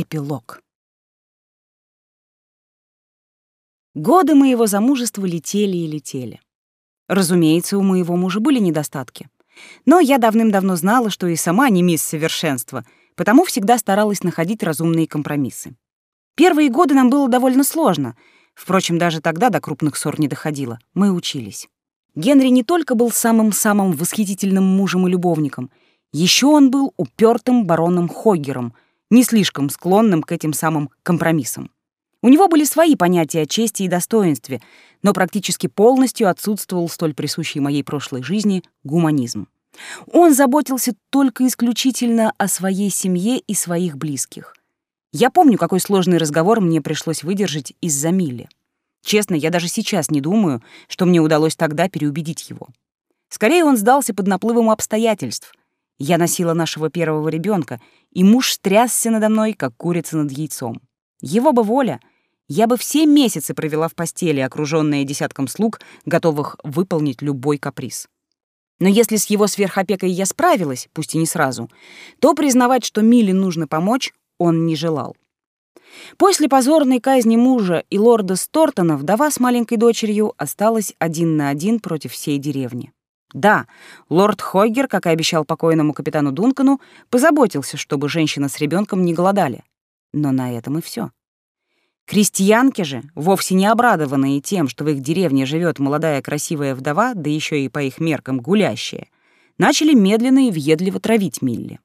Эпилог. Годы моего замужества летели и летели. Разумеется, у моего мужа были недостатки. Но я давным-давно знала, что и сама не мисс совершенства, потому всегда старалась находить разумные компромиссы. Первые годы нам было довольно сложно. Впрочем, даже тогда до крупных ссор не доходило. Мы учились. Генри не только был самым-самым восхитительным мужем и любовником, еще он был упертым бароном Хоггером, не слишком склонным к этим самым компромиссам. У него были свои понятия о чести и достоинстве, но практически полностью отсутствовал столь присущий моей прошлой жизни гуманизм. Он заботился только исключительно о своей семье и своих близких. Я помню, какой сложный разговор мне пришлось выдержать из-за Милли. Честно, я даже сейчас не думаю, что мне удалось тогда переубедить его. Скорее, он сдался под наплывом обстоятельств. Я носила нашего первого ребенка, и муж стрясся надо мной, как курица над яйцом. Его бы воля, я бы все месяцы провела в постели, окружённая десятком слуг, готовых выполнить любой каприз. Но если с его сверхопекой я справилась, пусть и не сразу, то признавать, что Миле нужно помочь, он не желал. После позорной казни мужа и лорда Стортона вдова с маленькой дочерью осталась один на один против всей деревни. Да, лорд Хойгер, как и обещал покойному капитану Дункану, позаботился, чтобы женщина с ребенком не голодали. Но на этом и все. Крестьянки же, вовсе не обрадованные тем, что в их деревне живет молодая красивая вдова, да еще и по их меркам гулящая, начали медленно и въедливо травить Милли.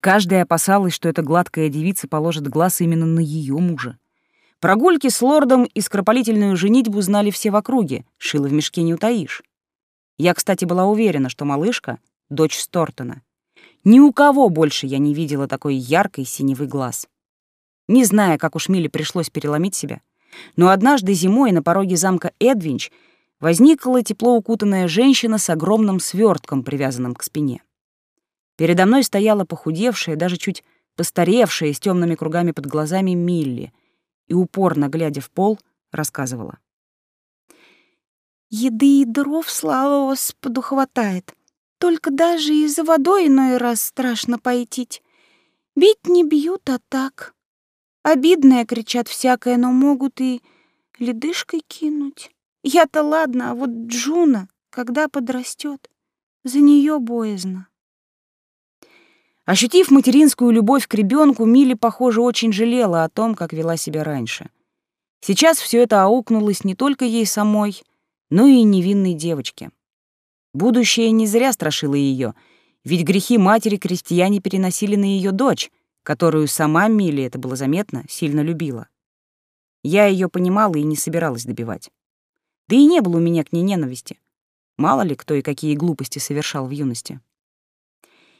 Каждая опасалась, что эта гладкая девица положит глаз именно на ее мужа. Прогульки с лордом и скоропалительную женитьбу знали все в округе, шило в мешке не утаишь. Я, кстати, была уверена, что малышка — дочь Стортона. Ни у кого больше я не видела такой яркой синевый глаз. Не зная, как уж Миле пришлось переломить себя, но однажды зимой на пороге замка Эдвинч возникла тепло укутанная женщина с огромным свертком, привязанным к спине. Передо мной стояла похудевшая, даже чуть постаревшая, с темными кругами под глазами Милли, и, упорно глядя в пол, рассказывала. «Еды и дров, слава Господу, хватает. Только даже и за водой иной раз страшно пойтить. Бить не бьют, а так. Обидное кричат всякое, но могут и ледышкой кинуть. Я-то ладно, а вот Джуна, когда подрастет, за нее боязно. Ощутив материнскую любовь к ребенку, Милли, похоже, очень жалела о том, как вела себя раньше. Сейчас все это аукнулось не только ей самой, но и невинной девочке. Будущее не зря страшило ее, ведь грехи матери крестьяне переносили на ее дочь, которую сама Милли, это было заметно, сильно любила. Я ее понимала и не собиралась добивать. Да и не было у меня к ней ненависти. Мало ли кто и какие глупости совершал в юности.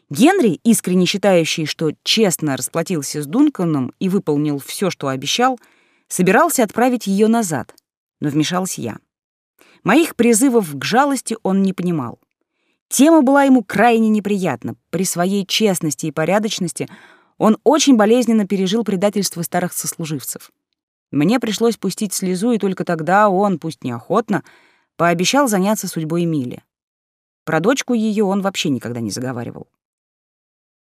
Генри, искренне считающий, что честно расплатился с Дунканом и выполнил все, что обещал, собирался отправить ее назад, но вмешался я. Моих призывов к жалости он не понимал. Тема была ему крайне неприятна. При своей честности и порядочности он очень болезненно пережил предательство старых сослуживцев. Мне пришлось пустить слезу, и только тогда он, пусть неохотно, пообещал заняться судьбой Мили. Про дочку ее он вообще никогда не заговаривал.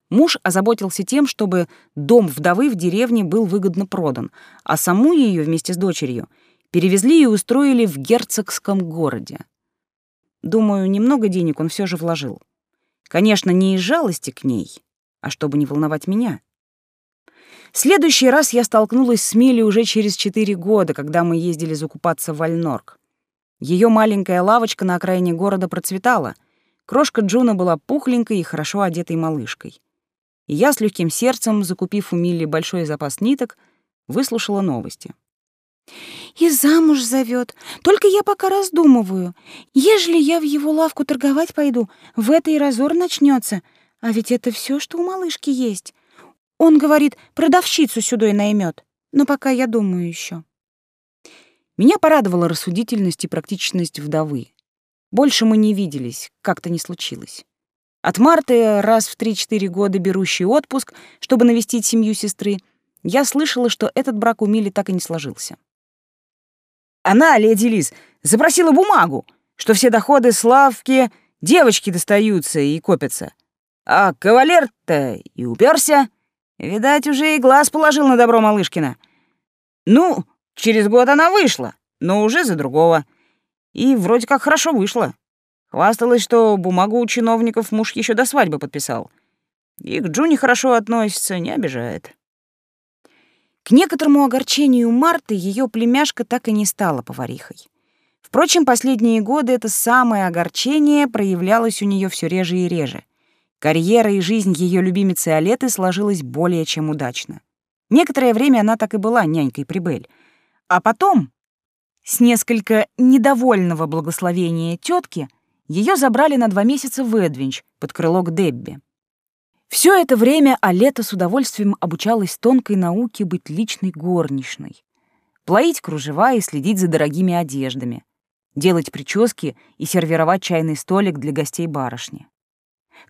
Муж озаботился тем, чтобы дом вдовы в деревне был выгодно продан, а саму ее вместе с дочерью перевезли и устроили в герцогском городе. Думаю, немного денег он все же вложил. Конечно, не из жалости к ней, а чтобы не волновать меня. Следующий раз я столкнулась с Милей уже через четыре года, когда мы ездили закупаться в Вальнорк. Ее маленькая лавочка на окраине города процветала. Крошка Джуна была пухленькой и хорошо одетой малышкой и я с легким сердцем, закупив у Милли большой запас ниток, выслушала новости. «И замуж зовет. Только я пока раздумываю. Ежели я в его лавку торговать пойду, в этой разор начнется. А ведь это все, что у малышки есть. Он говорит, продавщицу сюда и наймет. Но пока я думаю еще. Меня порадовала рассудительность и практичность вдовы. Больше мы не виделись, как-то не случилось. От Марты, раз в 3-4 года берущий отпуск, чтобы навестить семью сестры, я слышала, что этот брак у Мили так и не сложился. Она, леди Лиз, запросила бумагу, что все доходы Славки девочки достаются и копятся. А кавалер-то и уперся. Видать, уже и глаз положил на добро Малышкина. Ну, через год она вышла, но уже за другого. И вроде как хорошо вышла. Хвасталась, что бумагу у чиновников муж еще до свадьбы подписал. И к Джуни хорошо относится, не обижает. К некоторому огорчению Марты ее племяшка так и не стала поварихой. Впрочем, последние годы это самое огорчение проявлялось у нее все реже и реже. Карьера и жизнь ее любимицы Алеты сложилась более чем удачно. Некоторое время она так и была нянькой Прибель. А потом, с несколько недовольного благословения тетки, ее забрали на два месяца в Эдвинч под крыло к Дебби. Все это время Алета с удовольствием обучалась тонкой науке быть личной горничной, плоить кружева и следить за дорогими одеждами, делать прически и сервировать чайный столик для гостей барышни.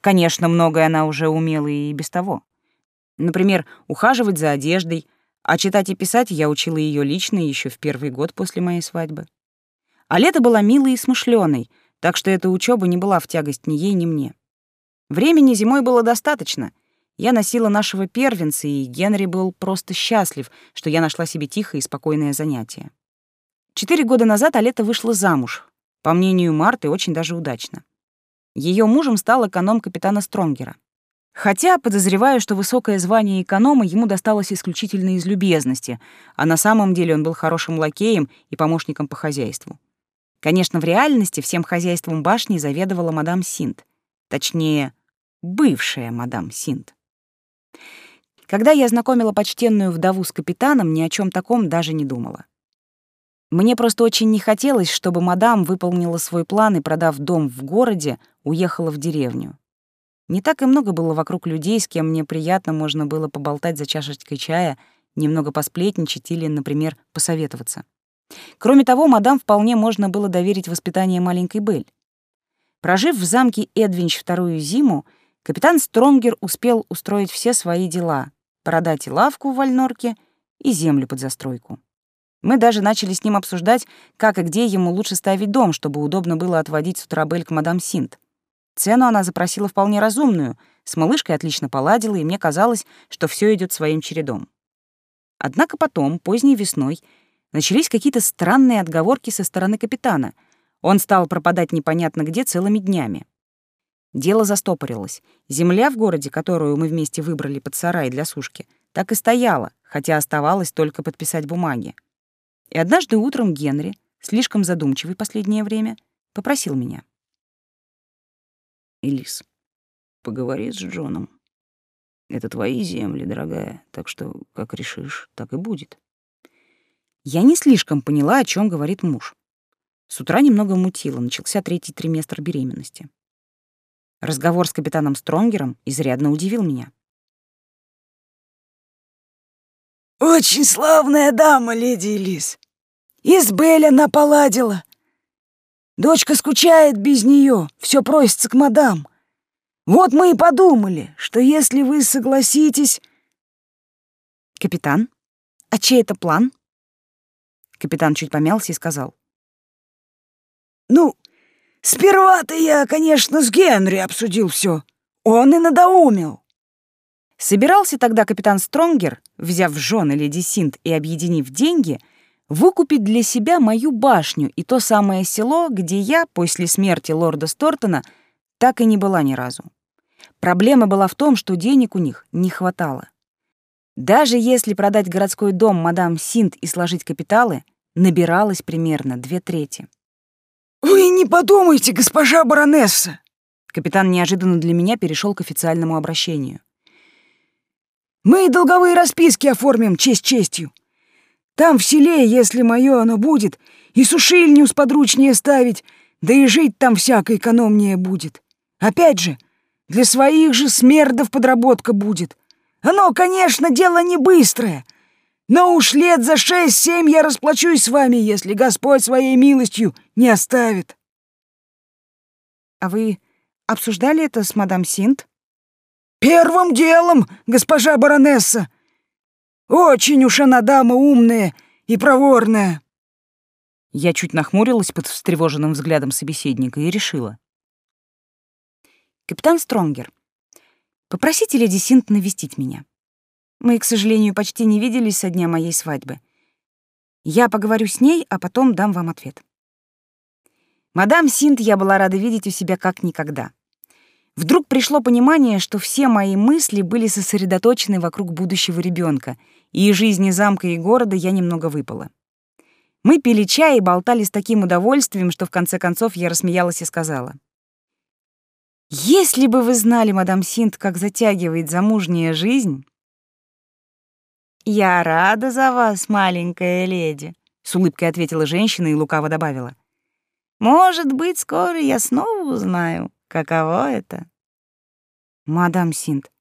Конечно, многое она уже умела и без того. Например, ухаживать за одеждой, а читать и писать я учила ее лично еще в первый год после моей свадьбы. А лето была милой и смышленой, так что эта учеба не была в тягость ни ей, ни мне. Времени зимой было достаточно. Я носила нашего первенца, и Генри был просто счастлив, что я нашла себе тихое и спокойное занятие. Четыре года назад Алета вышла замуж. По мнению Марты, очень даже удачно. Ее мужем стал эконом капитана Стронгера. Хотя подозреваю, что высокое звание эконома ему досталось исключительно из любезности, а на самом деле он был хорошим лакеем и помощником по хозяйству. Конечно, в реальности всем хозяйством башни заведовала мадам Синт. Точнее, бывшая мадам Синт. Когда я знакомила почтенную вдову с капитаном, ни о чем таком даже не думала. Мне просто очень не хотелось, чтобы мадам выполнила свой план и, продав дом в городе, уехала в деревню. Не так и много было вокруг людей, с кем мне приятно можно было поболтать за чашечкой чая, немного посплетничать или, например, посоветоваться. Кроме того, мадам вполне можно было доверить воспитание маленькой Бель. Прожив в замке Эдвинч вторую зиму, капитан Стронгер успел устроить все свои дела, продать и лавку в Вальнорке, и землю под застройку. Мы даже начали с ним обсуждать, как и где ему лучше ставить дом, чтобы удобно было отводить с утра Бель к мадам Синт. Цену она запросила вполне разумную, с малышкой отлично поладила, и мне казалось, что все идет своим чередом. Однако потом, поздней весной, начались какие-то странные отговорки со стороны капитана. Он стал пропадать непонятно где целыми днями. Дело застопорилось. Земля в городе, которую мы вместе выбрали под сарай для сушки, так и стояла, хотя оставалось только подписать бумаги. И однажды утром Генри, слишком задумчивый последнее время, попросил меня. «Элис, поговори с Джоном. Это твои земли, дорогая, так что как решишь, так и будет». Я не слишком поняла, о чем говорит муж. С утра немного мутило, начался третий триместр беременности. Разговор с капитаном Стронгером изрядно удивил меня. «Очень славная дама, леди Элис. Из Белли она поладила. Дочка скучает без нее, все просится к мадам. Вот мы и подумали, что если вы согласитесь...» «Капитан, а чей это план?» Капитан чуть помялся и сказал. «Ну, сперва-то я, конечно, с Генри обсудил все. Он и надоумил». Собирался тогда капитан Стронгер, взяв в жены леди Синт и объединив деньги, выкупить для себя мою башню и то самое село, где я, после смерти лорда Стортона, так и не была ни разу. Проблема была в том, что денег у них не хватало. Даже если продать городской дом мадам Синт и сложить капиталы, набиралось примерно две трети. «Вы не подумайте, госпожа баронесса!» Капитан неожиданно для меня перешел к официальному обращению. «Мы и долговые расписки оформим честь честью. Там в селе, если мое оно будет, и сушильню сподручнее ставить, да и жить там всяко экономнее будет. Опять же, для своих же смердов подработка будет. Оно, конечно, дело не быстрое, но уж лет за шесть-семь я расплачусь с вами, если Господь своей милостью не оставит. А вы обсуждали это с мадам Синт? Первым делом, госпожа баронесса. Очень уж она дама умная и проворная. Я чуть нахмурилась под встревоженным взглядом собеседника и решила. «Капитан Стронгер, попросите леди Синт навестить меня. Мы, к сожалению, почти не виделись со дня моей свадьбы. Я поговорю с ней, а потом дам вам ответ. Мадам Синт я была рада видеть у себя как никогда. Вдруг пришло понимание, что все мои мысли были сосредоточены вокруг будущего ребенка, и из жизни замка и города я немного выпала. Мы пили чай и болтали с таким удовольствием, что в конце концов я рассмеялась и сказала. «Если бы вы знали, мадам Синт, как затягивает замужняя жизнь...» «Я рада за вас, маленькая леди», — с улыбкой ответила женщина и лукаво добавила. «Может быть, скоро я снова узнаю, каково это». «Мадам Синт,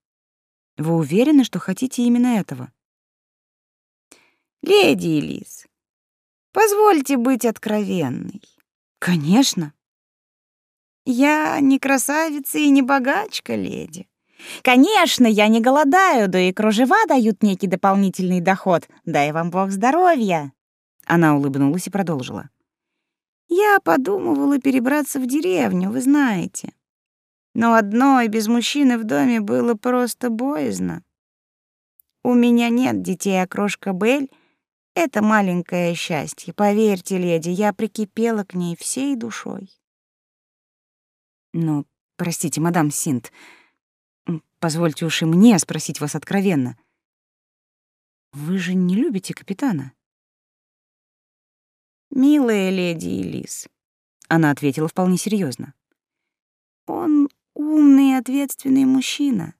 вы уверены, что хотите именно этого?» «Леди Элис, позвольте быть откровенной». «Конечно». «Я не красавица и не богачка, леди. Конечно, я не голодаю, да и кружева дают некий дополнительный доход. Дай вам бог здоровья. Она улыбнулась и продолжила. Я подумывала перебраться в деревню, вы знаете. Но одной без мужчины в доме было просто боязно. У меня нет детей, а крошка Бель — это маленькое счастье. Поверьте, леди, я прикипела к ней всей душой. Ну, простите, мадам Синт, Позвольте уж и мне спросить вас откровенно. Вы же не любите капитана? Милая леди Элис, она ответила вполне серьезно. Он умный и ответственный мужчина.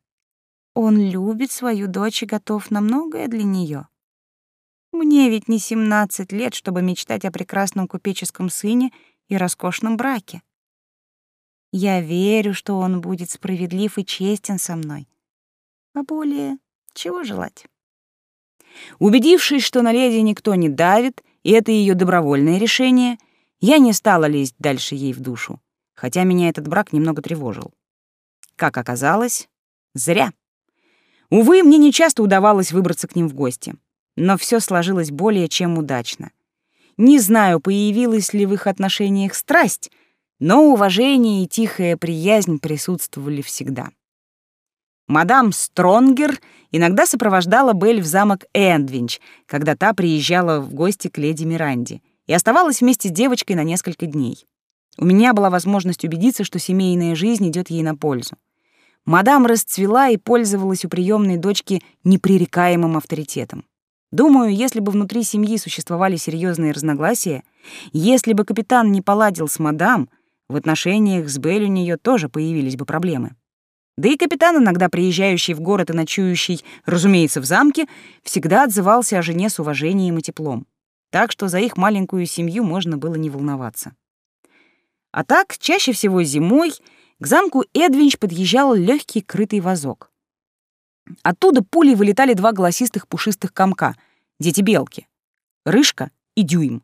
Он любит свою дочь и готов на многое для нее. Мне ведь не 17 лет, чтобы мечтать о прекрасном купеческом сыне и роскошном браке. Я верю, что он будет справедлив и честен со мной. А более чего желать? Убедившись, что на леди никто не давит, и это ее добровольное решение, я не стала лезть дальше ей в душу, хотя меня этот брак немного тревожил. Как оказалось, зря. Увы, мне нечасто удавалось выбраться к ним в гости, но все сложилось более чем удачно. Не знаю, появилась ли в их отношениях страсть, но уважение и тихая приязнь присутствовали всегда. Мадам Стронгер иногда сопровождала Белль в замок Эндвинч, когда та приезжала в гости к леди Миранде, и оставалась вместе с девочкой на несколько дней. У меня была возможность убедиться, что семейная жизнь идет ей на пользу. Мадам расцвела и пользовалась у приемной дочки непререкаемым авторитетом. Думаю, если бы внутри семьи существовали серьезные разногласия, если бы капитан не поладил с мадам, в отношениях с Белль у нее тоже появились бы проблемы. Да и капитан, иногда приезжающий в город и ночующий, разумеется, в замке, всегда отзывался о жене с уважением и теплом. Так что за их маленькую семью можно было не волноваться. А так, чаще всего зимой к замку Эдвинч подъезжал легкий крытый вазок. Оттуда пулей вылетали два голосистых пушистых комка — дети-белки — Рыжка и Дюйм.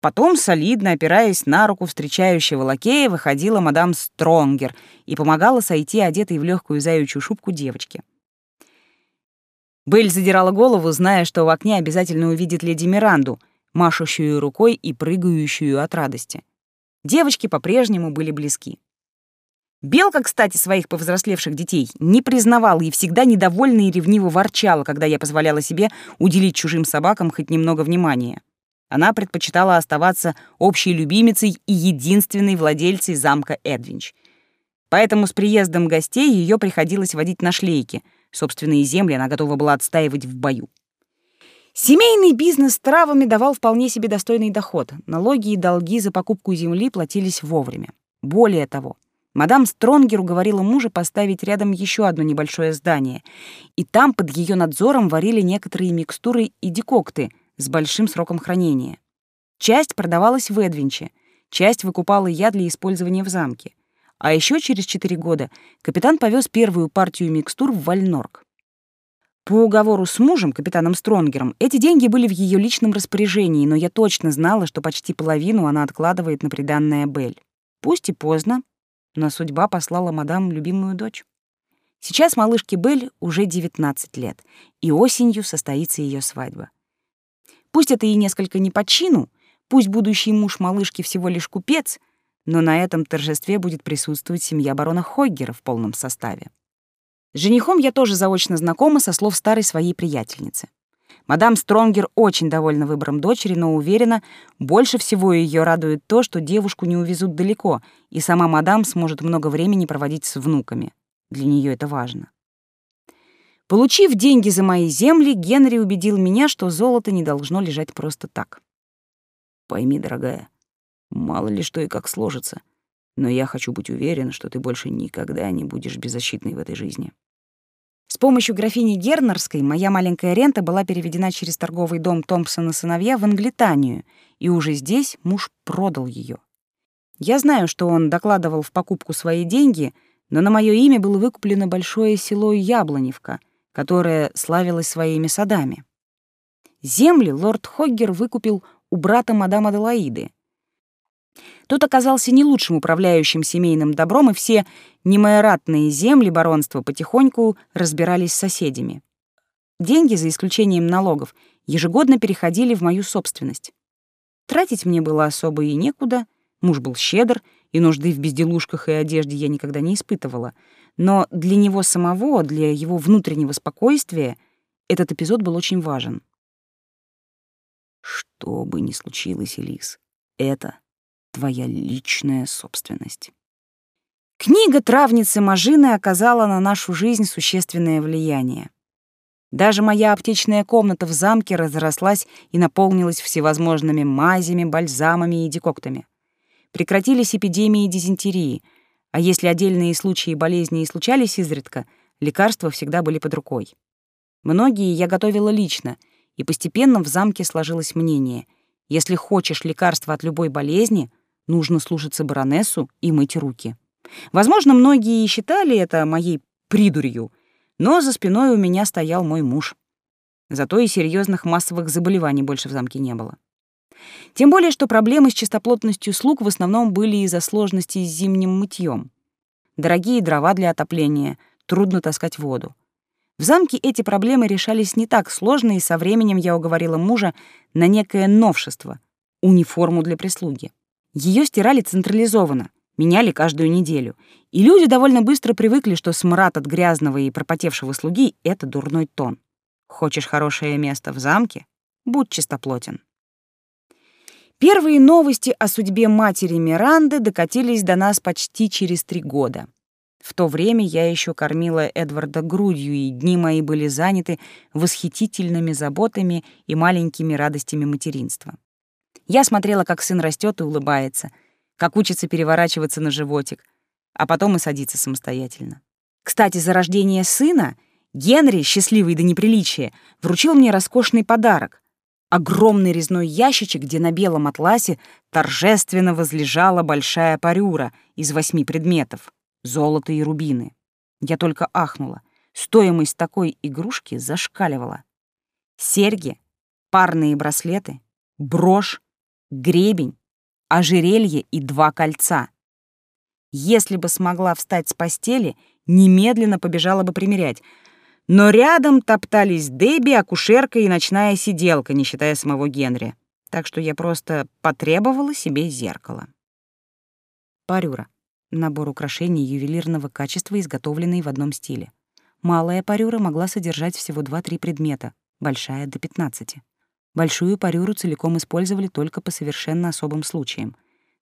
Потом, солидно опираясь на руку встречающего лакея, выходила мадам Стронгер и помогала сойти одетой в легкую заячью шубку девочке. Белль задирала голову, зная, что в окне обязательно увидит леди Миранду, машущую рукой и прыгающую от радости. Девочки по-прежнему были близки. Белка, кстати, своих повзрослевших детей не признавала и всегда недовольна и ревниво ворчала, когда я позволяла себе уделить чужим собакам хоть немного внимания. Она предпочитала оставаться общей любимицей и единственной владельцей замка Эдвинч. Поэтому с приездом гостей ее приходилось водить на шлейке. Собственные земли она готова была отстаивать в бою. Семейный бизнес с травами давал вполне себе достойный доход. Налоги и долги за покупку земли платились вовремя. Более того, мадам Стронгер уговорила мужа поставить рядом еще одно небольшое здание, и там под ее надзором варили некоторые микстуры и декокты — с большим сроком хранения. Часть продавалась в Эдвинче, часть выкупала я для использования в замке. А еще через четыре года капитан повез первую партию микстур в Вальнорг. По уговору с мужем, капитаном Стронгером, эти деньги были в ее личном распоряжении, но я точно знала, что почти половину она откладывает на приданное Бель. Пусть и поздно, но судьба послала мадам любимую дочь. Сейчас малышке Бель уже 19 лет, и осенью состоится ее свадьба. Пусть это и несколько не по чину, пусть будущий муж малышки всего лишь купец, но на этом торжестве будет присутствовать семья барона Хоггера в полном составе. С женихом я тоже заочно знакома со слов старой своей приятельницы. Мадам Стронгер очень довольна выбором дочери, но уверена, больше всего ее радует то, что девушку не увезут далеко, и сама мадам сможет много времени проводить с внуками. Для нее это важно. Получив деньги за мои земли, Генри убедил меня, что золото не должно лежать просто так. Пойми, дорогая, мало ли что и как сложится, но я хочу быть уверен, что ты больше никогда не будешь беззащитной в этой жизни. С помощью графини Гернерской моя маленькая рента была переведена через торговый дом Томпсона сыновья в Англитанию, и уже здесь муж продал ее. Я знаю, что он докладывал в покупку свои деньги, но на мое имя было выкуплено большое село Яблоневка, которое славилось своими садами. Земли лорд Хоггер выкупил у брата мадам Аделаиды, тот оказался не лучшим управляющим семейным добром, и все немайоратные земли баронства потихоньку разбирались с соседями. Деньги, за исключением налогов, ежегодно переходили в мою собственность. Тратить мне было особо и некуда, муж был щедр, и нужды в безделушках и одежде я никогда не испытывала. Но для него самого, для его внутреннего спокойствия этот эпизод был очень важен. Что бы ни случилось, Элис, это твоя личная собственность. Книга травницы Мажины оказала на нашу жизнь существенное влияние. Даже моя аптечная комната в замке разрослась и наполнилась всевозможными мазями, бальзамами и декоктами. Прекратились эпидемии дизентерии, а если отдельные случаи болезни и случались изредка, лекарства всегда были под рукой. Многие я готовила лично, и постепенно в замке сложилось мнение — если хочешь лекарства от любой болезни, нужно слушаться баронессу и мыть руки. Возможно, многие и считали это моей придурью, но за спиной у меня стоял мой муж. Зато и серьезных массовых заболеваний больше в замке не было. Тем более, что проблемы с чистоплотностью слуг в основном были из-за сложностей с зимним мытьем. Дорогие дрова для отопления, трудно таскать воду. В замке эти проблемы решались не так сложно, и со временем я уговорила мужа на некое новшество — униформу для прислуги. Ее стирали централизованно, меняли каждую неделю. И люди довольно быстро привыкли, что смрад от грязного и пропотевшего слуги — это дурной тон. Хочешь хорошее место в замке? Будь чистоплотен. Первые новости о судьбе матери Миранды докатились до нас почти через три года. В то время я еще кормила Эдварда грудью, и дни мои были заняты восхитительными заботами и маленькими радостями материнства. Я смотрела, как сын растет и улыбается, как учится переворачиваться на животик, а потом и садиться самостоятельно. Кстати, за рождение сына Генри, счастливый до неприличия, вручил мне роскошный подарок — огромный резной ящичек, где на белом атласе торжественно возлежала большая парюра из восьми предметов — золото и рубины. Я только ахнула. Стоимость такой игрушки зашкаливала. Серьги, парные браслеты, брошь, гребень, ожерелье и два кольца. Если бы смогла встать с постели, немедленно побежала бы примерять. Но рядом топтались Дебби, акушерка и ночная сиделка, не считая самого Генри. Так что я просто потребовала себе зеркало. Парюра. Набор украшений ювелирного качества, изготовленный в одном стиле. Малая парюра могла содержать всего 2-3 предмета, большая — до 15. Большую парюру целиком использовали только по совершенно особым случаям.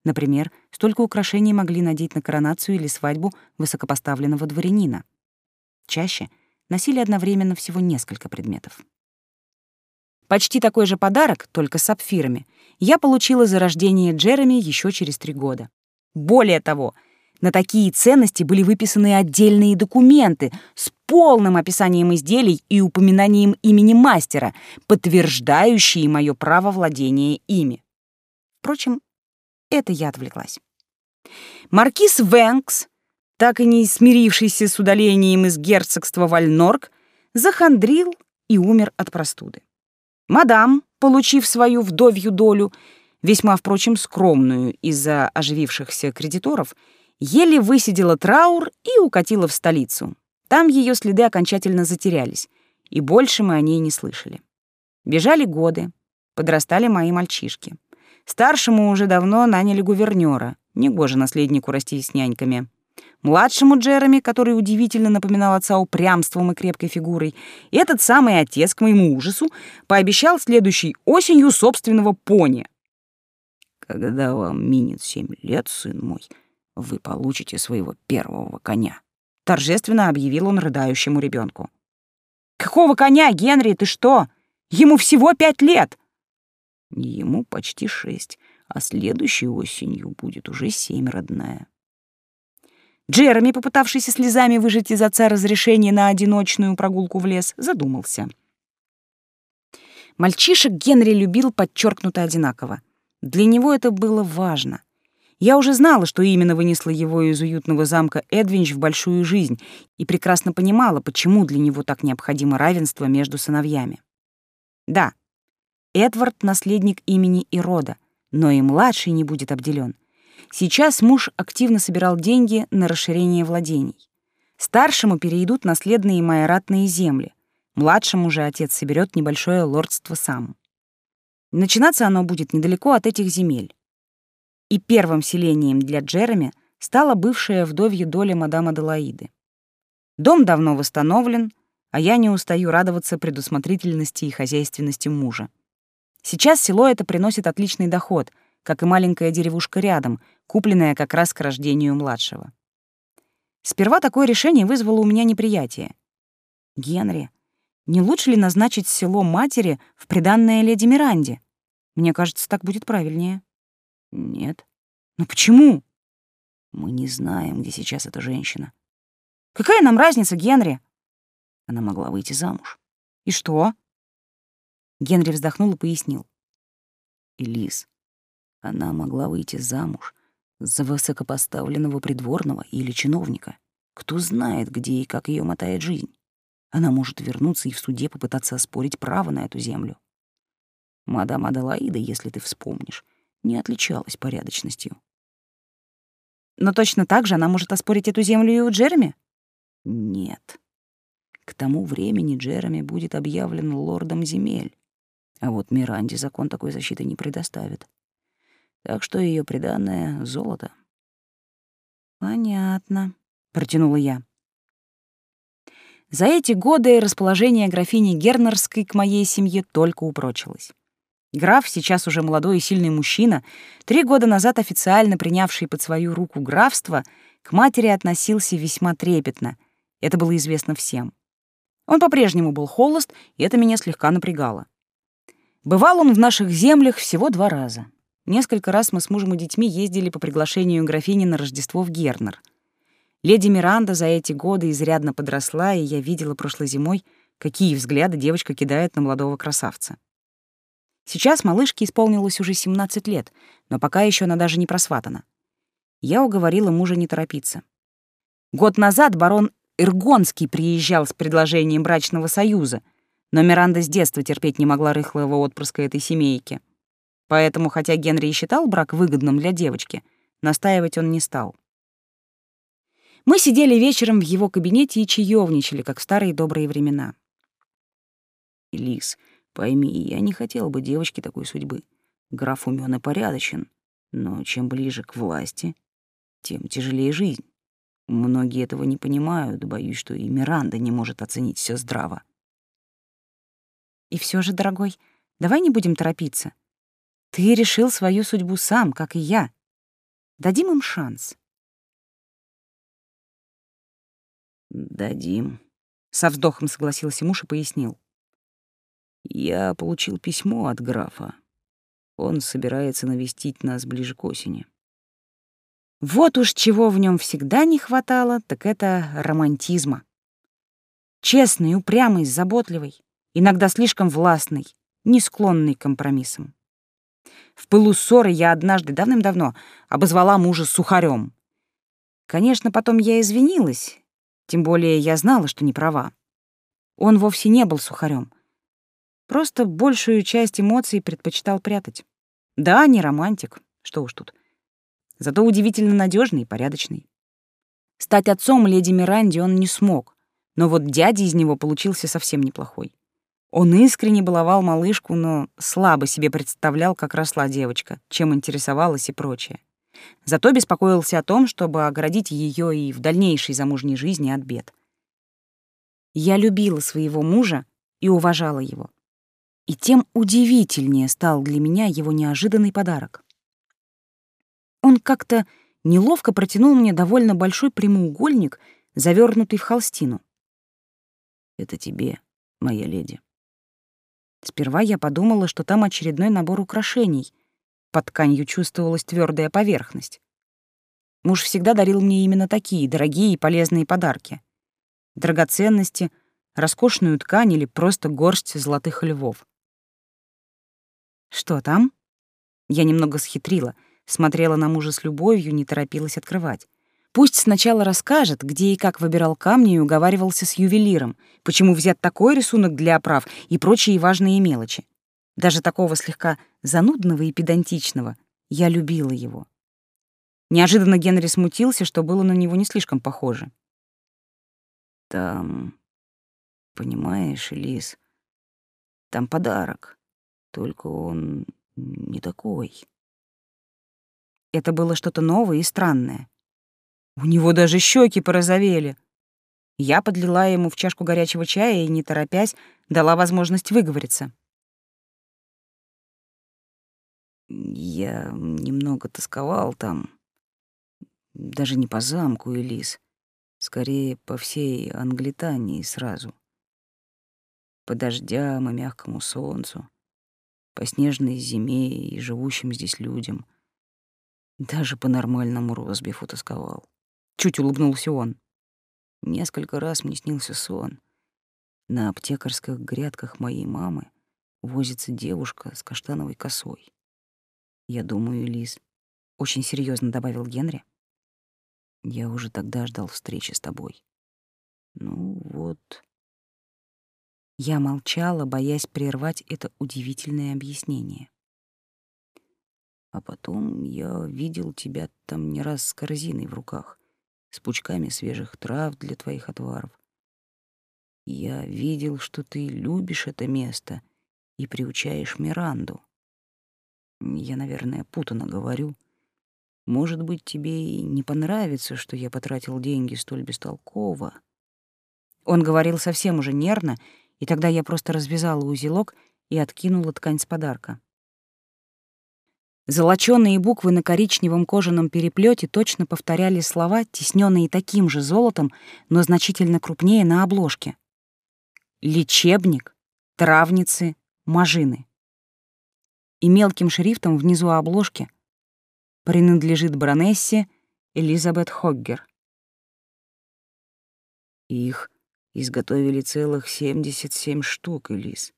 Например, столько украшений могли надеть на коронацию или свадьбу высокопоставленного дворянина. Чаще носили одновременно всего несколько предметов. Почти такой же подарок, только с сапфирами, я получила за рождение Джереми еще через три года. Более того, на такие ценности были выписаны отдельные документы с полным описанием изделий и упоминанием имени мастера, подтверждающие мое право владения ими. Впрочем, это я отвлеклась. Маркиз Венкс, так и не смирившийся с удалением из герцогства Вальнорг, захандрил и умер от простуды. Мадам, получив свою вдовью долю, весьма, впрочем, скромную из-за оживившихся кредиторов, еле высидела траур и укатила в столицу. Там ее следы окончательно затерялись, и больше мы о ней не слышали. Бежали годы, подрастали мои мальчишки. Старшему уже давно наняли гувернера, негоже наследнику расти с няньками. Младшему Джереми, который удивительно напоминал отца упрямством и крепкой фигурой, этот самый отец, к моему ужасу, пообещал следующей осенью собственного пони. «Когда вам минет семь лет, сын мой, вы получите своего первого коня», — торжественно объявил он рыдающему ребенку. «Какого коня, Генри, ты что? Ему всего пять лет!» «Ему почти шесть, а следующей осенью будет уже семь, родная». Джереми, попытавшийся слезами выжать из отца разрешение на одиночную прогулку в лес, задумался. Мальчишек Генри любил подчеркнуто одинаково. Для него это было важно. Я уже знала, что именно вынесло его из уютного замка Эдвинч в большую жизнь, и прекрасно понимала, почему для него так необходимо равенство между сыновьями. Да, Эдвард — наследник имени и рода, но и младший не будет обделен. Сейчас муж активно собирал деньги на расширение владений. Старшему перейдут наследные майоратные земли. Младшему же отец соберет небольшое лордство сам. Начинаться оно будет недалеко от этих земель. И первым селением для Джереми стала бывшая вдовья доля мадам Аделаиды. Дом давно восстановлен, а я не устаю радоваться предусмотрительности и хозяйственности мужа. Сейчас село это приносит отличный доход — как и маленькая деревушка рядом, купленная как раз к рождению младшего. Сперва такое решение вызвало у меня неприятие. Генри, не лучше ли назначить село матери в приданное леди Миранде? Мне кажется, так будет правильнее. Нет. Но почему? Мы не знаем, где сейчас эта женщина. Какая нам разница, Генри? Она могла выйти замуж. И что? Генри вздохнул и пояснил. Элис, она могла выйти замуж за высокопоставленного придворного или чиновника. Кто знает, где и как ее мотает жизнь. Она может вернуться и в суде попытаться оспорить право на эту землю. Мадам Аделаида, если ты вспомнишь, не отличалась порядочностью. Но точно так же она может оспорить эту землю и у Джереми? Нет. К тому времени Джереми будет объявлен лордом земель, а вот Миранде закон такой защиты не предоставит. Так что ее приданное — золото. «Понятно», — протянула я. За эти годы расположение графини Гернерской к моей семье только упрочилось. Граф, сейчас уже молодой и сильный мужчина, три года назад официально принявший под свою руку графство, к матери относился весьма трепетно. Это было известно всем. Он по-прежнему был холост, и это меня слегка напрягало. Бывал он в наших землях всего два раза. Несколько раз мы с мужем и детьми ездили по приглашению графини на Рождество в Гернер. Леди Миранда за эти годы изрядно подросла, и я видела прошлой зимой, какие взгляды девочка кидает на молодого красавца. Сейчас малышке исполнилось уже 17 лет, но пока еще она даже не просватана. Я уговорила мужа не торопиться. Год назад барон Иргонский приезжал с предложением брачного союза, но Миранда с детства терпеть не могла рыхлого отпрыска этой семейки — Поэтому, хотя Генри и считал брак выгодным для девочки, настаивать он не стал. Мы сидели вечером в его кабинете и чаевничали, как в старые добрые времена. «Лис, пойми, я не хотел бы девочке такой судьбы. Граф умён и порядочен, но чем ближе к власти, тем тяжелее жизнь. Многие этого не понимают, боюсь, что и Миранда не может оценить все здраво». «И все же, дорогой, давай не будем торопиться. Ты решил свою судьбу сам, как и я. Дадим им шанс. Дадим. Со вздохом согласился муж и пояснил. Я получил письмо от графа. Он собирается навестить нас ближе к осени. Вот уж чего в нем всегда не хватало, так это романтизма. Честный, упрямый, заботливый, иногда слишком властный, не склонный к компромиссам. В пылу ссоры я однажды давным-давно обозвала мужа сухарем. Конечно, потом я извинилась, тем более я знала, что не права. Он вовсе не был сухарем. Просто большую часть эмоций предпочитал прятать. Да, не романтик, что уж тут. Зато удивительно надежный и порядочный. Стать отцом леди Миранди он не смог, но вот дядя из него получился совсем неплохой. Он искренне баловал малышку, но слабо себе представлял, как росла девочка, чем интересовалась и прочее. Зато беспокоился о том, чтобы оградить ее и в дальнейшей замужней жизни от бед. Я любила своего мужа и уважала его. И тем удивительнее стал для меня его неожиданный подарок. Он как-то неловко протянул мне довольно большой прямоугольник, завернутый в холстину. «Это тебе, моя леди». Сперва я подумала, что там очередной набор украшений. Под тканью чувствовалась твердая поверхность. Муж всегда дарил мне именно такие дорогие и полезные подарки. Драгоценности, роскошную ткань или просто горсть золотых львов. «Что там?» Я немного схитрила, смотрела на мужа с любовью, не торопилась открывать. Пусть сначала расскажет, где и как выбирал камни и уговаривался с ювелиром, почему взят такой рисунок для оправ и прочие важные мелочи. Даже такого слегка занудного и педантичного. Я любила его. Неожиданно Генри смутился, что было на него не слишком похоже. «Там, понимаешь, Лис, там подарок, только он не такой». Это было что-то новое и странное. У него даже щеки порозовели. Я подлила ему в чашку горячего чая и, не торопясь, дала возможность выговориться. Я немного тосковал там. Даже не по замку, Элис. Скорее, по всей Англитании сразу. По дождям и мягкому солнцу. По снежной зиме и живущим здесь людям. Даже по нормальному розбифу тосковал. Чуть улыбнулся он. Несколько раз мне снился сон. На аптекарских грядках моей мамы возится девушка с каштановой косой. Я думаю, Лиз, очень серьезно добавил Генри. Я уже тогда ждал встречи с тобой. Ну вот. Я молчала, боясь прервать это удивительное объяснение. А потом я видел тебя там не раз с корзиной в руках с пучками свежих трав для твоих отваров. Я видел, что ты любишь это место и приучаешь Миранду. Я, наверное, путано говорю. Может быть, тебе и не понравится, что я потратил деньги столь бестолково. Он говорил совсем уже нервно, и тогда я просто развязала узелок и откинула ткань с подарка. Золочёные буквы на коричневом кожаном переплете точно повторяли слова, тесненные таким же золотом, но значительно крупнее на обложке. Лечебник, травницы, мажины. И мелким шрифтом внизу обложки принадлежит баронессе Элизабет Хоггер. Их изготовили целых 77 штук, Элиз.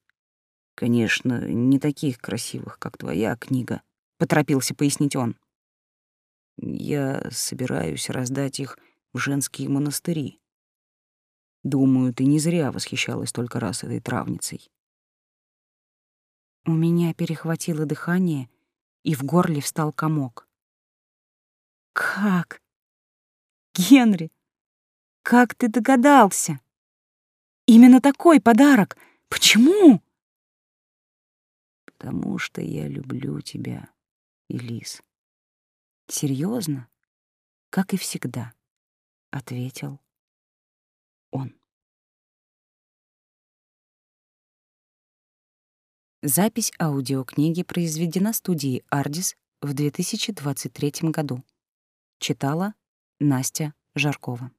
Конечно, не таких красивых, как твоя книга, — поторопился пояснить он. «Я собираюсь раздать их в женские монастыри. Думаю, ты не зря восхищалась только раз этой травницей». У меня перехватило дыхание, и в горле встал комок. «Как? Генри, как ты догадался? Именно такой подарок. Почему?» «Потому что я люблю тебя», и лис. Серьезно, как и всегда, ответил он. Запись аудиокниги произведена студией «Ардис» в 2023 году. Читала Настя Жаркова.